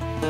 Bye.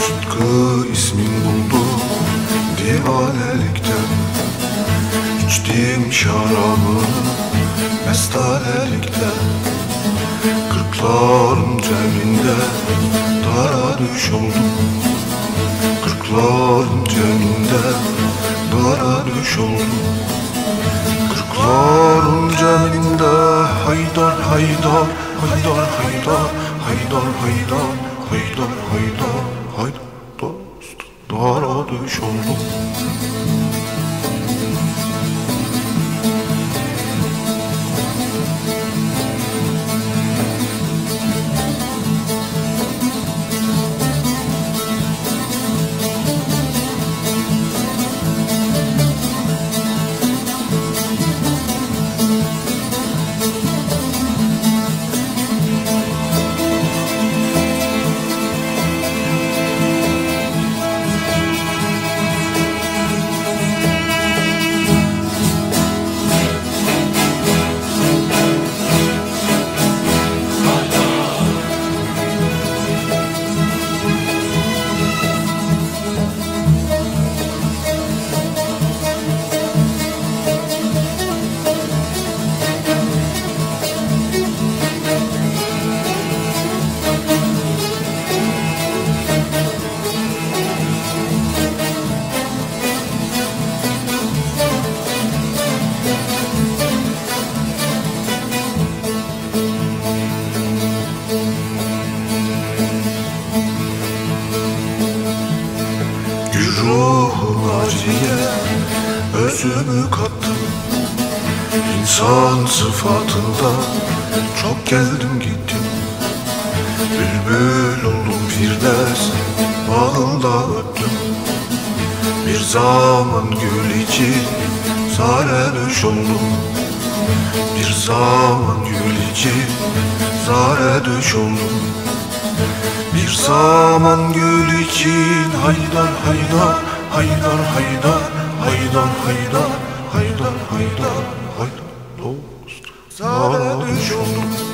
Tutkı ismin buldu divanelikten. İçtiğim şarabı mestanelikten Kırklarım ceminde dara düş oldum Kırklarım ceminde dara düş oldum Kırklarım ceminde haydar haydar Haydar haydar haydar haydar haydar haydar hayt dost dara düş oldum. Yüzümü kattım. İnsan sıfatında çok geldim gittim. Bülbül oldum firdevs bağında öttüm. Bir zaman gül için düş oldum. Bir zaman gül için düş oldum. Bir zaman gül için haydar haydar haydar haydar haydar haydar haydar haydar. Haydar dost zare düş oldum